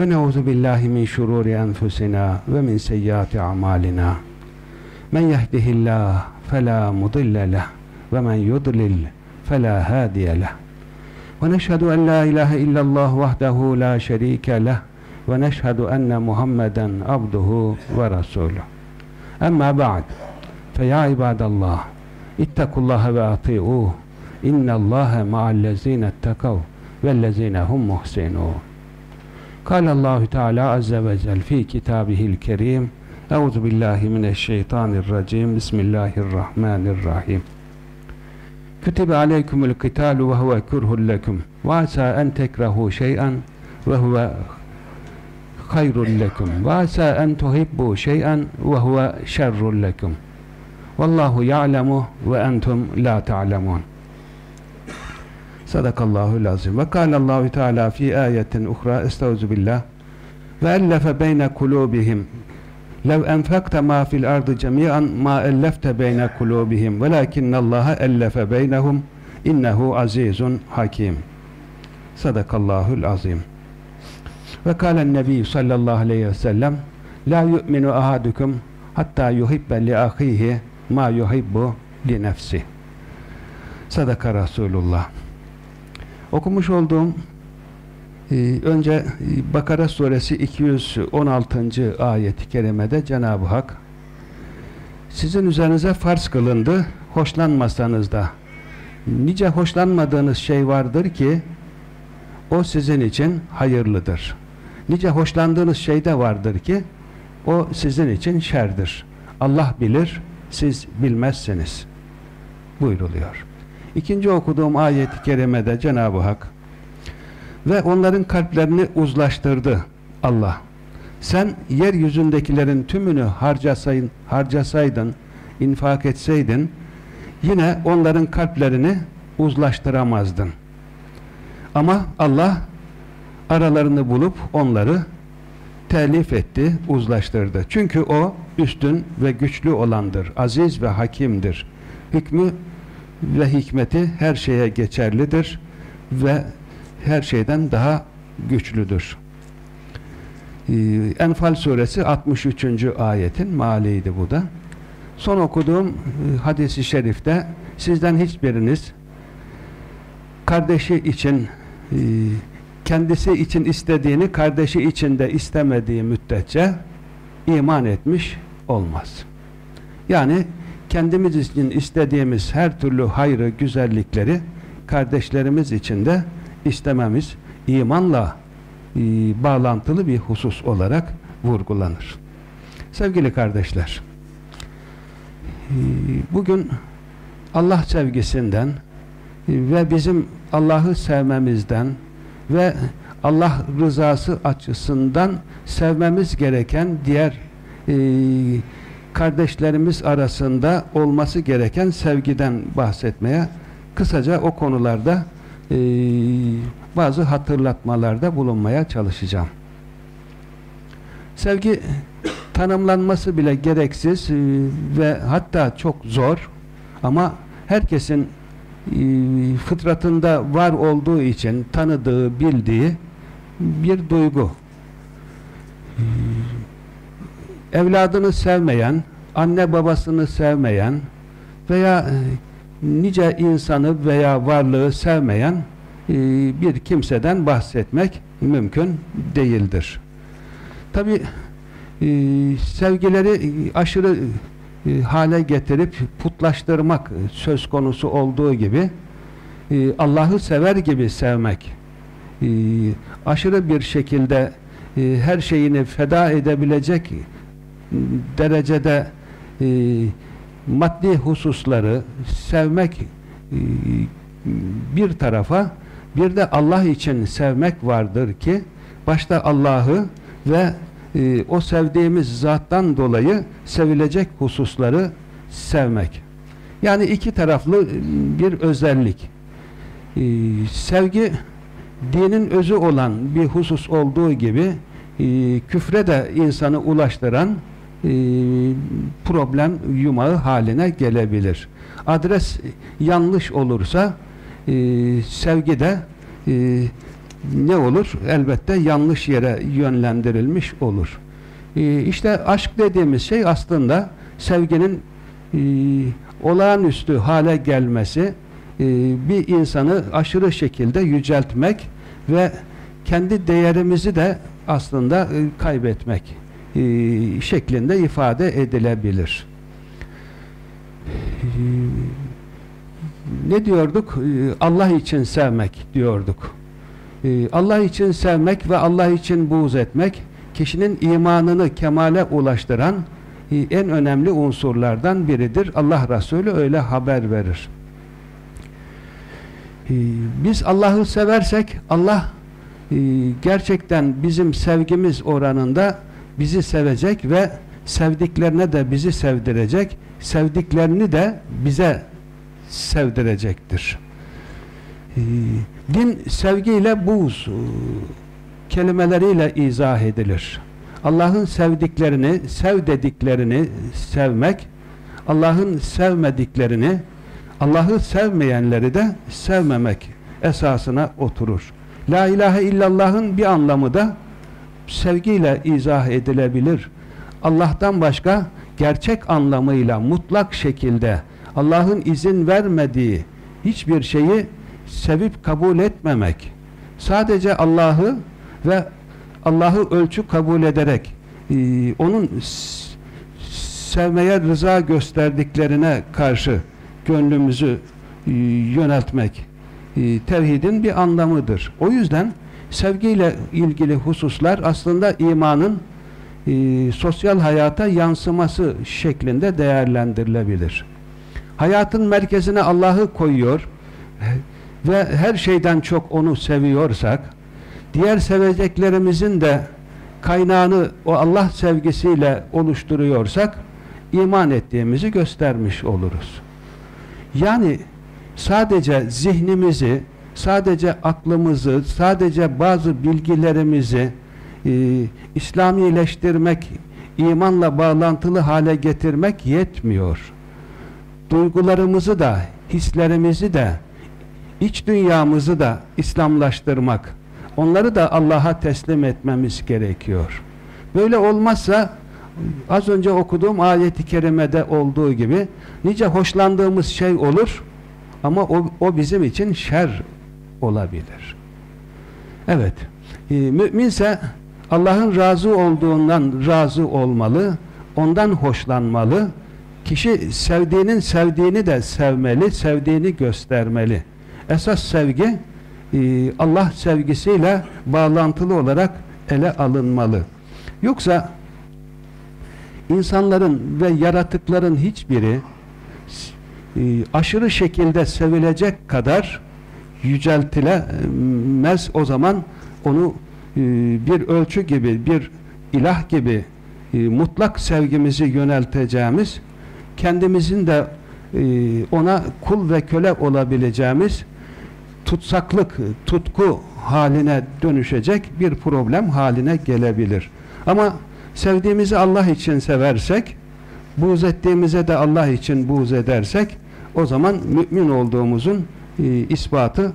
ve neuzu billahi min şururi enfusina ve min seyyiati amalina. Men yehdihillah fela mudille leh ve men yudlil fela hadiye leh. Ve neşhedü en la ilahe illallah vahdehu la şerike leh ve neşhedü enne Muhammeden abduhu ve resulü. Emma ba'd fe ya ibadallah ittekullaha ve ati'uh innallaha ma'allezine ettekav vellezine hum muhsinun. قال الله تعالى عز وجل في كتابه الكريم أعوذ بالله من الشيطان الرجيم. بسم الله الرحمن الرحيم. كتب عليكم القتال وهو كره لكم وعسى أن تكرهوا شيئا وهو خير لكم وعسى أن تحبوا شيئا وهو شر لكم. والله يعلم وأنتم لا تعلمون. Sadakallahu lazim. Ve kâlallahu teâlâ fî âyetin uhra estağzu billah ve ellefe beyne kulûbihim lev enfakte ma fil ardı cemiyan ma ellefte beyne kulûbihim velâkinnallâhe ellefe beynehum innehu azizun hakim. Sadakallahul azim. Ve kâlen nebi sallallahu aleyhi ve sellem La yu'minu ahadukum hatta yuhibbe li ahihi ma yuhibbu li nefsi. Sadaka Resulullah. Okumuş olduğum e, önce e, Bakara suresi 216. ayet-i kerimede Cenab-ı Hak sizin üzerinize farz kılındı hoşlanmasanız da nice hoşlanmadığınız şey vardır ki o sizin için hayırlıdır. Nice hoşlandığınız şey de vardır ki o sizin için şerdir. Allah bilir, siz bilmezsiniz. Buyruluyor. İkinci okuduğum ayet-i kerimede Cenab-ı Hak ve onların kalplerini uzlaştırdı Allah. Sen yeryüzündekilerin tümünü harcasaydın, harcasaydın, infak etseydin yine onların kalplerini uzlaştıramazdın. Ama Allah aralarını bulup onları telif etti, uzlaştırdı. Çünkü o üstün ve güçlü olandır, aziz ve hakimdir. Hükmü ve hikmeti her şeye geçerlidir ve her şeyden daha güçlüdür. Ee, Enfal suresi 63. ayetin maliydi bu da. Son okuduğum e, hadisi şerifte sizden hiçbiriniz kardeşi için e, kendisi için istediğini kardeşi için de istemediği müddetçe iman etmiş olmaz. Yani kendimiz için istediğimiz her türlü hayrı, güzellikleri kardeşlerimiz için de istememiz imanla e, bağlantılı bir husus olarak vurgulanır. Sevgili kardeşler, e, bugün Allah sevgisinden ve bizim Allah'ı sevmemizden ve Allah rızası açısından sevmemiz gereken diğer e, kardeşlerimiz arasında olması gereken sevgiden bahsetmeye kısaca o konularda e, bazı hatırlatmalarda bulunmaya çalışacağım. Sevgi tanımlanması bile gereksiz e, ve hatta çok zor ama herkesin e, fıtratında var olduğu için tanıdığı, bildiği bir duygu. Evladını sevmeyen, anne babasını sevmeyen veya e, nice insanı veya varlığı sevmeyen e, bir kimseden bahsetmek mümkün değildir. Tabi e, sevgileri aşırı hale getirip putlaştırmak söz konusu olduğu gibi Allah'ı sever gibi sevmek aşırı bir şekilde her şeyini feda edebilecek derecede e, maddi hususları sevmek e, bir tarafa bir de Allah için sevmek vardır ki başta Allah'ı ve e, o sevdiğimiz zattan dolayı sevilecek hususları sevmek. Yani iki taraflı bir özellik. E, sevgi dinin özü olan bir husus olduğu gibi e, küfre de insanı ulaştıran e, problem yumağı haline gelebilir. Adres yanlış olursa e, sevgi de e, ne olur? Elbette yanlış yere yönlendirilmiş olur. E, işte aşk dediğimiz şey aslında sevginin e, olağanüstü hale gelmesi, e, bir insanı aşırı şekilde yüceltmek ve kendi değerimizi de aslında e, kaybetmek e, şeklinde ifade edilebilir. E, ne diyorduk? E, Allah için sevmek diyorduk. E, Allah için sevmek ve Allah için buğz etmek kişinin imanını kemale ulaştıran e, en önemli unsurlardan biridir. Allah Resulü öyle haber verir. E, biz Allah'ı seversek Allah e, gerçekten bizim sevgimiz oranında bizi sevecek ve sevdiklerine de bizi sevdirecek, sevdiklerini de bize sevdirecektir. Din sevgiyle buz kelimeleriyle izah edilir. Allah'ın sevdiklerini, sev dediklerini sevmek, Allah'ın sevmediklerini, Allah'ı sevmeyenleri de sevmemek esasına oturur. La ilahe illallah'ın bir anlamı da sevgiyle izah edilebilir. Allah'tan başka gerçek anlamıyla mutlak şekilde Allah'ın izin vermediği hiçbir şeyi sevip kabul etmemek. Sadece Allah'ı ve Allah'ı ölçü kabul ederek e, onun sevmeye rıza gösterdiklerine karşı gönlümüzü e, yöneltmek e, tevhidin bir anlamıdır. O yüzden sevgiyle ilgili hususlar aslında imanın e, sosyal hayata yansıması şeklinde değerlendirilebilir. Hayatın merkezine Allah'ı koyuyor ve her şeyden çok onu seviyorsak diğer seveceklerimizin de kaynağını o Allah sevgisiyle oluşturuyorsak iman ettiğimizi göstermiş oluruz. Yani sadece zihnimizi, sadece aklımızı, sadece bazı bilgilerimizi e, İslamileştirmek, imanla bağlantılı hale getirmek yetmiyor. Duygularımızı da, hislerimizi de, iç dünyamızı da İslamlaştırmak, onları da Allah'a teslim etmemiz gerekiyor. Böyle olmazsa az önce okuduğum ayeti kerimede olduğu gibi nice hoşlandığımız şey olur ama o, o bizim için şer olabilir. Evet. E, müminse Allah'ın razı olduğundan razı olmalı, ondan hoşlanmalı. Kişi sevdiğinin sevdiğini de sevmeli, sevdiğini göstermeli. Esas sevgi e, Allah sevgisiyle bağlantılı olarak ele alınmalı. Yoksa insanların ve yaratıkların hiçbiri e, aşırı şekilde sevilecek kadar yüceltilemez. O zaman onu e, bir ölçü gibi, bir ilah gibi mutlak sevgimizi yönelteceğimiz, kendimizin de ona kul ve köle olabileceğimiz tutsaklık, tutku haline dönüşecek bir problem haline gelebilir. Ama sevdiğimizi Allah için seversek, buğz ettiğimize de Allah için buğz edersek, o zaman mümin olduğumuzun e, ispatı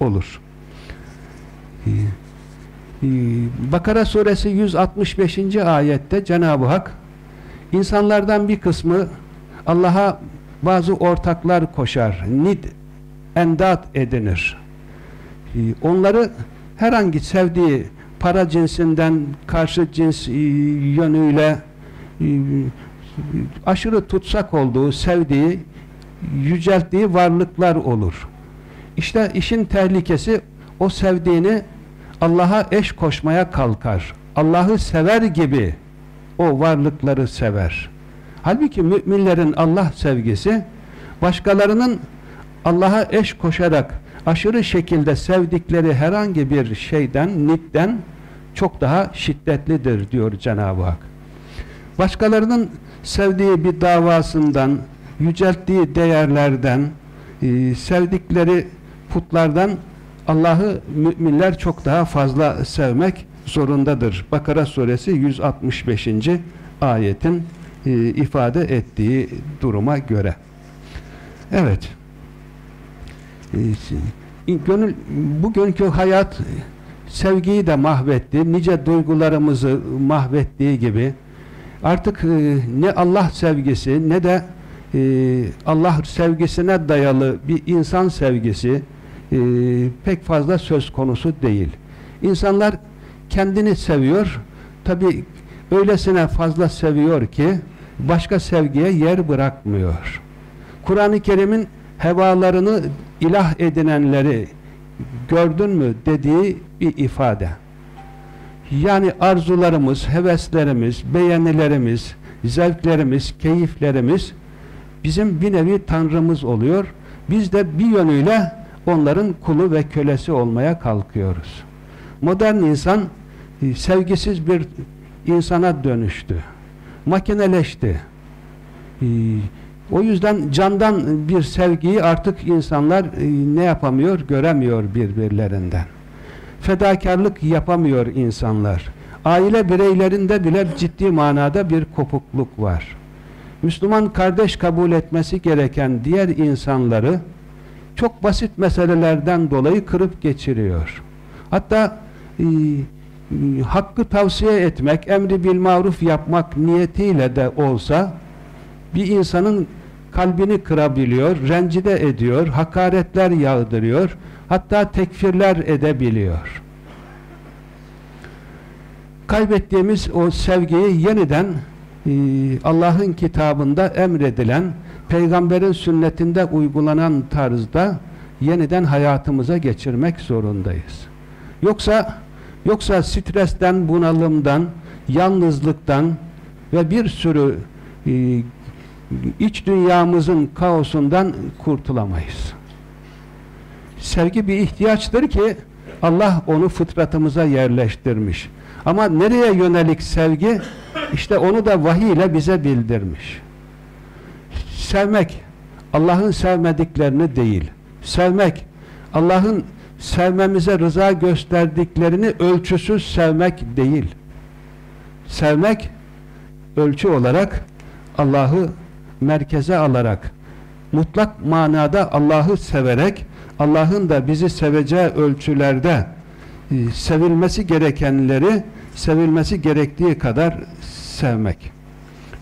olur. E, e, Bakara suresi 165. ayette Cenab-ı Hak insanlardan bir kısmı Allah'a bazı ortaklar koşar. Nid endat edinir. Ee, onları herhangi sevdiği para cinsinden karşı cins e, yönüyle e, aşırı tutsak olduğu, sevdiği, yücelttiği varlıklar olur. İşte işin tehlikesi o sevdiğini Allah'a eş koşmaya kalkar. Allah'ı sever gibi o varlıkları sever. Halbuki müminlerin Allah sevgisi başkalarının Allah'a eş koşarak aşırı şekilde sevdikleri herhangi bir şeyden, nitten çok daha şiddetlidir diyor Cenab-ı Hak. Başkalarının sevdiği bir davasından, yücelttiği değerlerden, e, sevdikleri putlardan Allah'ı müminler çok daha fazla sevmek zorundadır. Bakara suresi 165. ayetin e, ifade ettiği duruma göre. Evet. Ee, gönül bugünkü hayat sevgiyi de mahvetti, nice duygularımızı mahvettiği gibi artık e, ne Allah sevgisi ne de e, Allah sevgisine dayalı bir insan sevgisi e, pek fazla söz konusu değil. İnsanlar kendini seviyor. Tabi öylesine fazla seviyor ki başka sevgiye yer bırakmıyor. Kur'an-ı Kerim'in hevalarını ilah edinenleri gördün mü dediği bir ifade. Yani arzularımız, heveslerimiz, beğenilerimiz, zevklerimiz, keyiflerimiz bizim bir nevi tanrımız oluyor. Biz de bir yönüyle onların kulu ve kölesi olmaya kalkıyoruz. Modern insan e, sevgisiz bir insana dönüştü. Makineleşti. E, o yüzden candan bir sevgiyi artık insanlar e, ne yapamıyor? Göremiyor birbirlerinden. Fedakarlık yapamıyor insanlar. Aile bireylerinde bile ciddi manada bir kopukluk var. Müslüman kardeş kabul etmesi gereken diğer insanları çok basit meselelerden dolayı kırıp geçiriyor. Hatta e, hakkı tavsiye etmek, emri bil maruf yapmak niyetiyle de olsa bir insanın kalbini kırabiliyor, rencide ediyor, hakaretler yağdırıyor, hatta tekfirler edebiliyor. Kaybettiğimiz o sevgiyi yeniden Allah'ın kitabında emredilen, peygamberin sünnetinde uygulanan tarzda yeniden hayatımıza geçirmek zorundayız. Yoksa yoksa stresten, bunalımdan, yalnızlıktan ve bir sürü e, iç dünyamızın kaosundan kurtulamayız. Sevgi bir ihtiyaçtır ki Allah onu fıtratımıza yerleştirmiş. Ama nereye yönelik sevgi? İşte onu da vahiy ile bize bildirmiş. Sevmek, Allah'ın sevmediklerini değil. Sevmek, Allah'ın sevmemize rıza gösterdiklerini ölçüsüz sevmek değil. Sevmek, ölçü olarak Allah'ı merkeze alarak, mutlak manada Allah'ı severek, Allah'ın da bizi seveceği ölçülerde sevilmesi gerekenleri sevilmesi gerektiği kadar sevmek.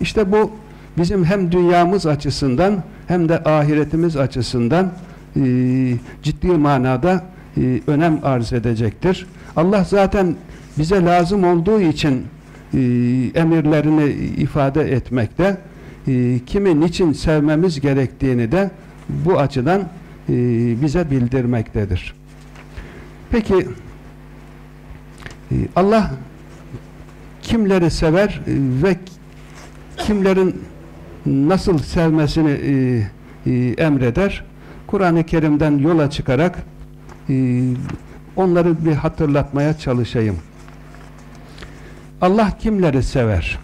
İşte bu bizim hem dünyamız açısından hem de ahiretimiz açısından e, ciddi manada e, önem arz edecektir. Allah zaten bize lazım olduğu için e, emirlerini ifade etmekte. E, kimi niçin sevmemiz gerektiğini de bu açıdan e, bize bildirmektedir. Peki Allah kimleri sever e, ve kimlerin nasıl sevmesini e, e, emreder? Kur'an-ı Kerim'den yola çıkarak onları bir hatırlatmaya çalışayım. Allah kimleri sever?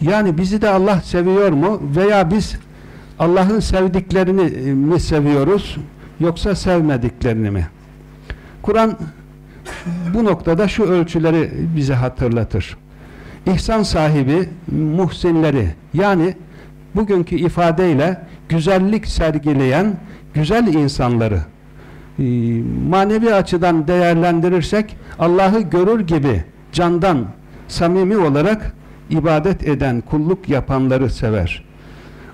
Yani bizi de Allah seviyor mu? Veya biz Allah'ın sevdiklerini mi seviyoruz? Yoksa sevmediklerini mi? Kur'an bu noktada şu ölçüleri bize hatırlatır. İhsan sahibi, muhsinleri yani bugünkü ifadeyle güzellik sergileyen güzel insanları e, manevi açıdan değerlendirirsek Allah'ı görür gibi candan samimi olarak ibadet eden, kulluk yapanları sever.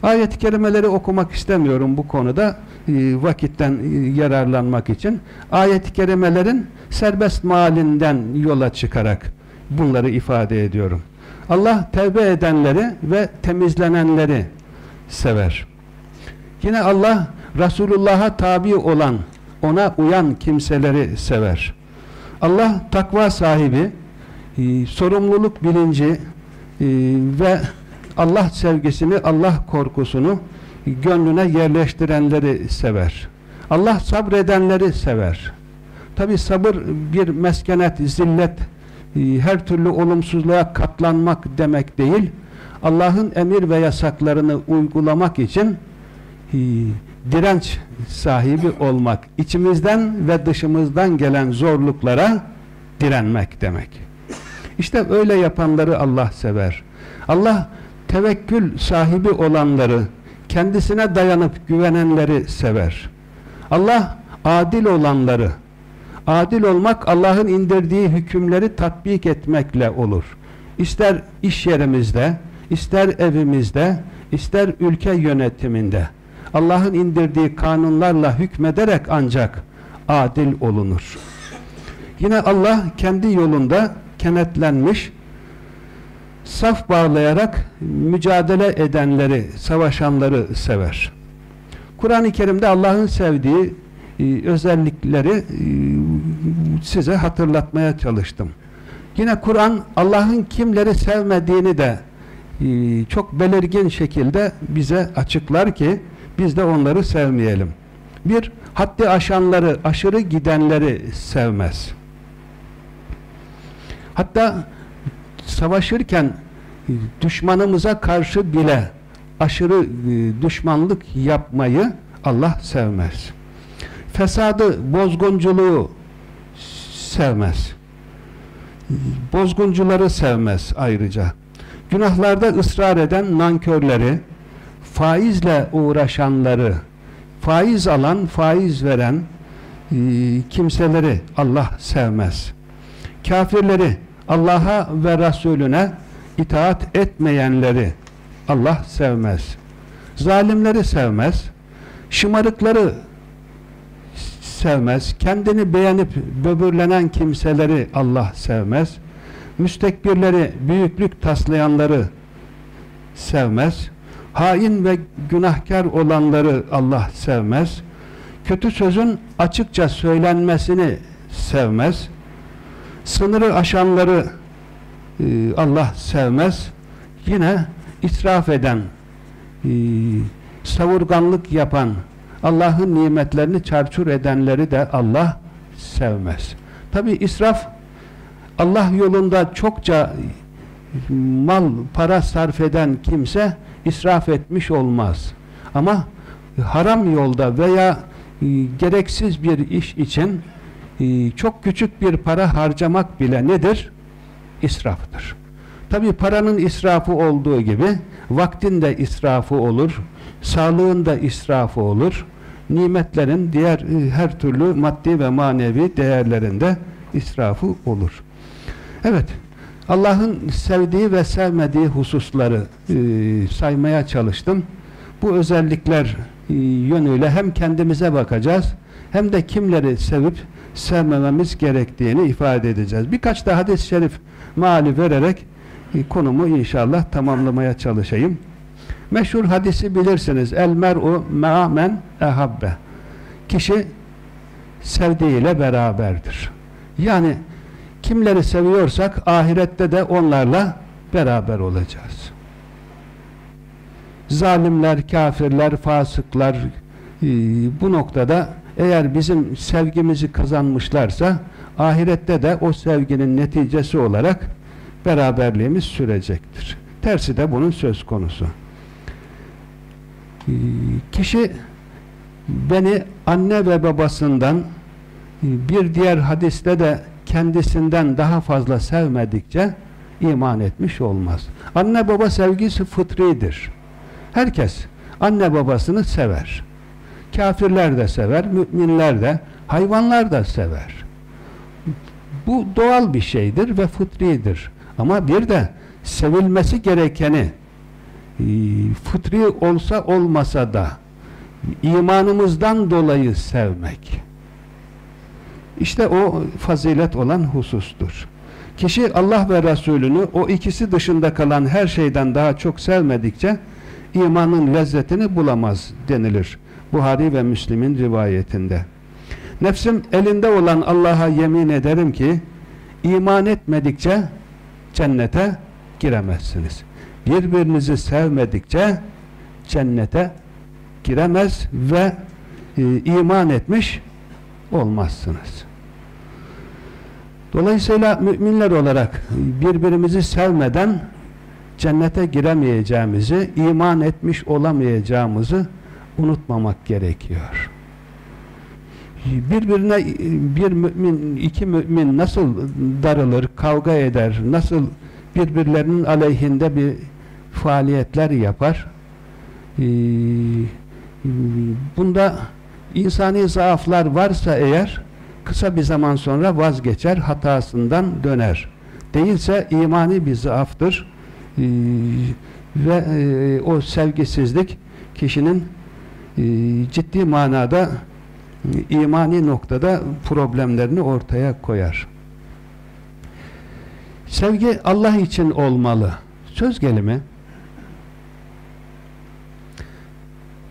Ayet-i kerimeleri okumak istemiyorum bu konuda e, vakitten e, yararlanmak için. Ayet-i kerimelerin serbest malinden yola çıkarak bunları ifade ediyorum. Allah tevbe edenleri ve temizlenenleri sever. Yine Allah Resulullah'a tabi olan, ona uyan kimseleri sever. Allah takva sahibi, e, sorumluluk bilinci ve Allah sevgisini, Allah korkusunu gönlüne yerleştirenleri sever. Allah sabredenleri sever. Tabi sabır bir meskenet, zillet, e, her türlü olumsuzluğa katlanmak demek değil. Allah'ın emir ve yasaklarını uygulamak için e, direnç sahibi olmak, içimizden ve dışımızdan gelen zorluklara direnmek demek. İşte öyle yapanları Allah sever. Allah tevekkül sahibi olanları, kendisine dayanıp güvenenleri sever. Allah adil olanları, adil olmak Allah'ın indirdiği hükümleri tatbik etmekle olur. İster iş yerimizde, ister evimizde, ister ülke yönetiminde Allah'ın indirdiği kanunlarla hükmederek ancak adil olunur. Yine Allah kendi yolunda kenetlenmiş, saf bağlayarak mücadele edenleri, savaşanları sever. Kur'an-ı Kerim'de Allah'ın sevdiği e, özellikleri e, size hatırlatmaya çalıştım. Yine Kur'an Allah'ın kimleri sevmediğini de e, çok belirgin şekilde bize açıklar ki biz de onları sevmeyelim. Bir, haddi aşanları, aşırı gidenleri sevmez. Hatta savaşırken düşmanımıza karşı bile aşırı e, düşmanlık yapmayı Allah sevmez. Fesadı, bozgunculuğu sevmez. Bozguncuları sevmez ayrıca. Günahlarda ısrar eden nankörleri, faizle uğraşanları, faiz alan, faiz veren e, kimseleri Allah sevmez. Kafirleri, Allah'a ve Resulüne itaat etmeyenleri Allah sevmez. Zalimleri sevmez. Şımarıkları sevmez. Kendini beğenip böbürlenen kimseleri Allah sevmez. Müstekbirleri, büyüklük taslayanları sevmez. Hain ve günahkar olanları Allah sevmez. Kötü sözün açıkça söylenmesini sevmez. Sınırı aşanları e, Allah sevmez. Yine israf eden, e, savurganlık yapan, Allah'ın nimetlerini çarçur edenleri de Allah sevmez. Tabi israf Allah yolunda çokça mal, para sarf eden kimse israf etmiş olmaz. Ama haram yolda veya e, gereksiz bir iş için e, çok küçük bir para harcamak bile nedir? İsraftır. Tabi paranın israfı olduğu gibi vaktin de israfı olur, sağlığın da israfı olur, nimetlerin diğer e, her türlü maddi ve manevi değerlerinde israfı olur. Evet, Allah'ın sevdiği ve sevmediği hususları e, saymaya çalıştım. Bu özellikler e, yönüyle hem kendimize bakacağız, hem de kimleri sevip sevmememiz gerektiğini ifade edeceğiz. Birkaç da hadis-i şerif mali vererek e, konumu inşallah tamamlamaya çalışayım. Meşhur hadisi bilirsiniz. El mer'u me'amen ehabbe. Kişi sevdiğiyle beraberdir. Yani kimleri seviyorsak ahirette de onlarla beraber olacağız. Zalimler, kafirler, fasıklar e, bu noktada eğer bizim sevgimizi kazanmışlarsa ahirette de o sevginin neticesi olarak beraberliğimiz sürecektir. Tersi de bunun söz konusu. Ee, kişi beni anne ve babasından e, bir diğer hadiste de kendisinden daha fazla sevmedikçe iman etmiş olmaz. Anne baba sevgisi fıtridir. Herkes anne babasını sever. Kafirler de sever, müminler de, hayvanlar da sever. Bu doğal bir şeydir ve fıtridir. Ama bir de sevilmesi gerekeni e, fıtri olsa olmasa da imanımızdan dolayı sevmek. İşte o fazilet olan husustur. Kişi Allah ve Resulünü o ikisi dışında kalan her şeyden daha çok sevmedikçe imanın lezzetini bulamaz denilir. Buhari ve Müslim'in rivayetinde. Nefsim elinde olan Allah'a yemin ederim ki iman etmedikçe cennete giremezsiniz. Birbirinizi sevmedikçe cennete giremez ve e, iman etmiş olmazsınız. Dolayısıyla müminler olarak birbirimizi sevmeden cennete giremeyeceğimizi, iman etmiş olamayacağımızı unutmamak gerekiyor. Birbirine bir mümin, iki mümin nasıl darılır, kavga eder, nasıl birbirlerinin aleyhinde bir faaliyetler yapar. Ee, bunda insani zaaflar varsa eğer kısa bir zaman sonra vazgeçer, hatasından döner. Değilse imani bir zaaftır. Ee, ve e, o sevgisizlik kişinin ciddi manada e, imani noktada problemlerini ortaya koyar. Sevgi Allah için olmalı. Söz gelimi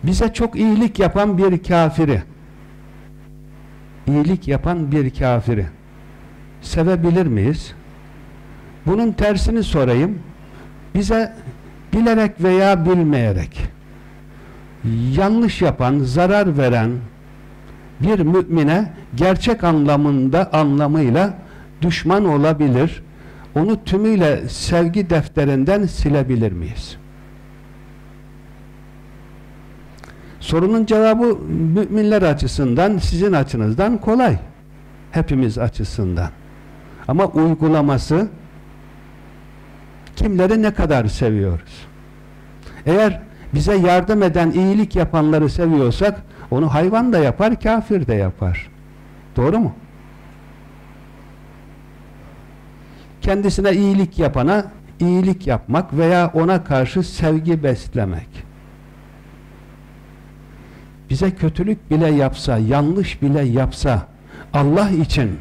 bize çok iyilik yapan bir kafiri iyilik yapan bir kafiri sevebilir miyiz? Bunun tersini sorayım. Bize bilerek veya bilmeyerek yanlış yapan, zarar veren bir mümine gerçek anlamında anlamıyla düşman olabilir. Onu tümüyle sevgi defterinden silebilir miyiz? Sorunun cevabı müminler açısından, sizin açınızdan kolay. Hepimiz açısından. Ama uygulaması kimleri ne kadar seviyoruz? Eğer bize yardım eden, iyilik yapanları seviyorsak onu hayvan da yapar, kafir de yapar. Doğru mu? Kendisine iyilik yapana iyilik yapmak veya ona karşı sevgi beslemek bize kötülük bile yapsa, yanlış bile yapsa Allah için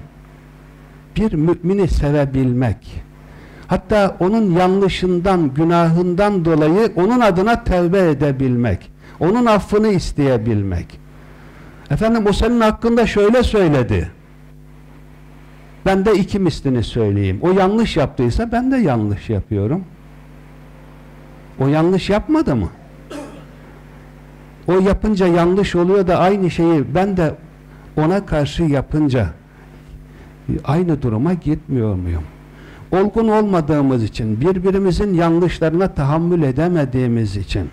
bir mümini sevebilmek hatta onun yanlışından, günahından dolayı onun adına tevbe edebilmek onun affını isteyebilmek efendim o senin hakkında şöyle söyledi ben de iki mislini söyleyeyim o yanlış yaptıysa ben de yanlış yapıyorum o yanlış yapmadı mı? o yapınca yanlış oluyor da aynı şeyi ben de ona karşı yapınca aynı duruma gitmiyor muyum? Olgun olmadığımız için, birbirimizin yanlışlarına tahammül edemediğimiz için,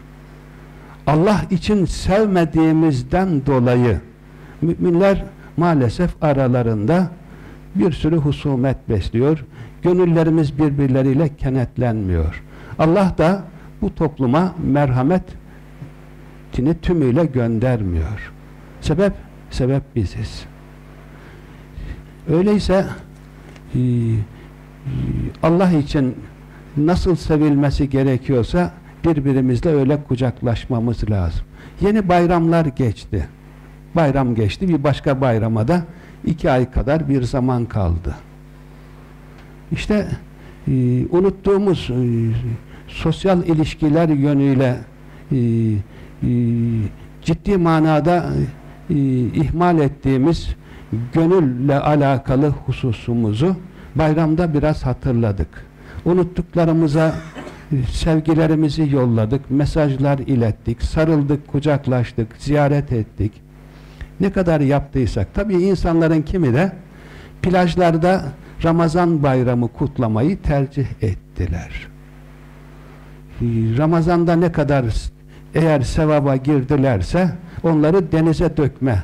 Allah için sevmediğimizden dolayı müminler maalesef aralarında bir sürü husumet besliyor. Gönüllerimiz birbirleriyle kenetlenmiyor. Allah da bu topluma merhamet tini tümüyle göndermiyor. Sebep? Sebep biziz. Öyleyse e, Allah için nasıl sevilmesi gerekiyorsa birbirimizle öyle kucaklaşmamız lazım. Yeni bayramlar geçti. Bayram geçti. Bir başka bayrama da iki ay kadar bir zaman kaldı. İşte e, unuttuğumuz e, sosyal ilişkiler yönüyle e, e, ciddi manada e, ihmal ettiğimiz gönülle alakalı hususumuzu bayramda biraz hatırladık. Unuttuklarımıza e, sevgilerimizi yolladık, mesajlar ilettik, sarıldık, kucaklaştık, ziyaret ettik. Ne kadar yaptıysak, tabii insanların kimi de plajlarda Ramazan bayramı kutlamayı tercih ettiler. Ramazan'da ne kadar eğer sevaba girdilerse onları denize dökme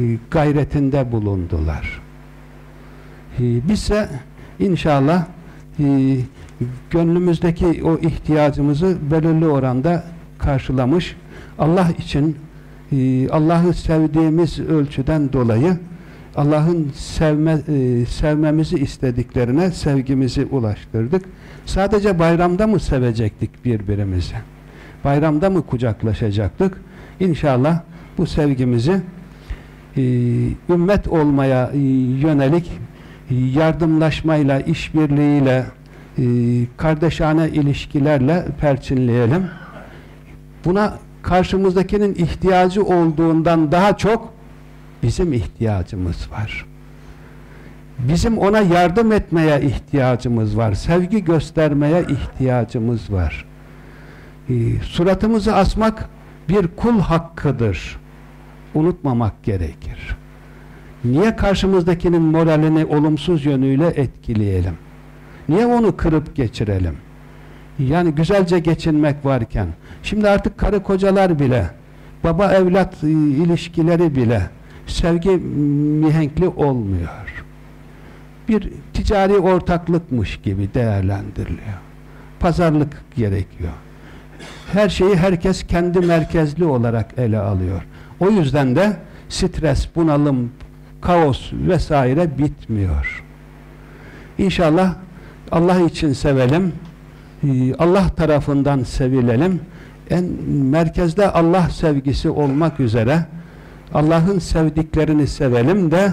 e, gayretinde bulundular. E, bizse inşallah e, gönlümüzdeki o ihtiyacımızı belirli oranda karşılamış Allah için Allah'ı sevdiğimiz ölçüden dolayı Allah'ın sevme, sevmemizi istediklerine sevgimizi ulaştırdık. Sadece bayramda mı sevecektik birbirimizi? bayramda mı kucaklaşacaktık? İnşallah bu sevgimizi e, ümmet olmaya e, yönelik e, yardımlaşmayla, işbirliğiyle, e, kardeşane ilişkilerle perçinleyelim. Buna karşımızdakinin ihtiyacı olduğundan daha çok bizim ihtiyacımız var. Bizim ona yardım etmeye ihtiyacımız var. Sevgi göstermeye ihtiyacımız var e, suratımızı asmak bir kul hakkıdır. Unutmamak gerekir. Niye karşımızdakinin moralini olumsuz yönüyle etkileyelim? Niye onu kırıp geçirelim? Yani güzelce geçinmek varken, şimdi artık karı kocalar bile, baba evlat e, ilişkileri bile sevgi mihenkli olmuyor. Bir ticari ortaklıkmış gibi değerlendiriliyor. Pazarlık gerekiyor her şeyi herkes kendi merkezli olarak ele alıyor. O yüzden de stres, bunalım, kaos vesaire bitmiyor. İnşallah Allah için sevelim, ee, Allah tarafından sevilelim. En merkezde Allah sevgisi olmak üzere Allah'ın sevdiklerini sevelim de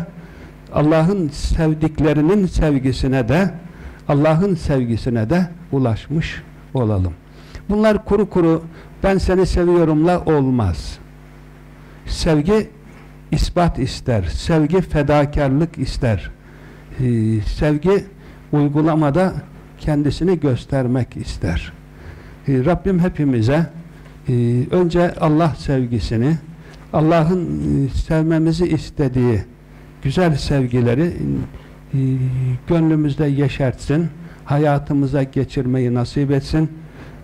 Allah'ın sevdiklerinin sevgisine de Allah'ın sevgisine de ulaşmış olalım. Bunlar kuru kuru ben seni seviyorumla olmaz. Sevgi ispat ister. Sevgi fedakarlık ister. Ee, sevgi uygulamada kendisini göstermek ister. Ee, Rabbim hepimize e, önce Allah sevgisini Allah'ın e, sevmemizi istediği güzel sevgileri e, gönlümüzde yeşertsin, hayatımıza geçirmeyi nasip etsin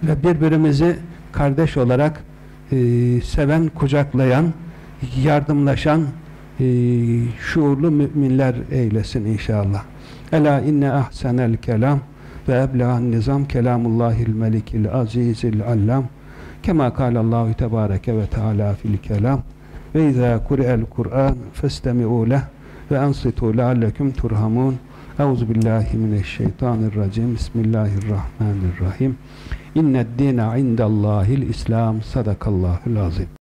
ve birbirimizi kardeş olarak e, seven, kucaklayan, yardımlaşan e, şuurlu müminler eylesin inşallah. Ela inne ahsenel kelam ve ebla'n nizam kelamullahil melikil azizil allam. Kema kâlallahu tebâreke ve teâlâ fil kelam. Ve izâ kuri'el Kur'an festemi'û leh ve ansitû leallekum turhamun Euzu billahi mineşşeytanirracim Bismillahirrahmanirrahim. İnned dîne indallâhil İslam Sadakallahul azim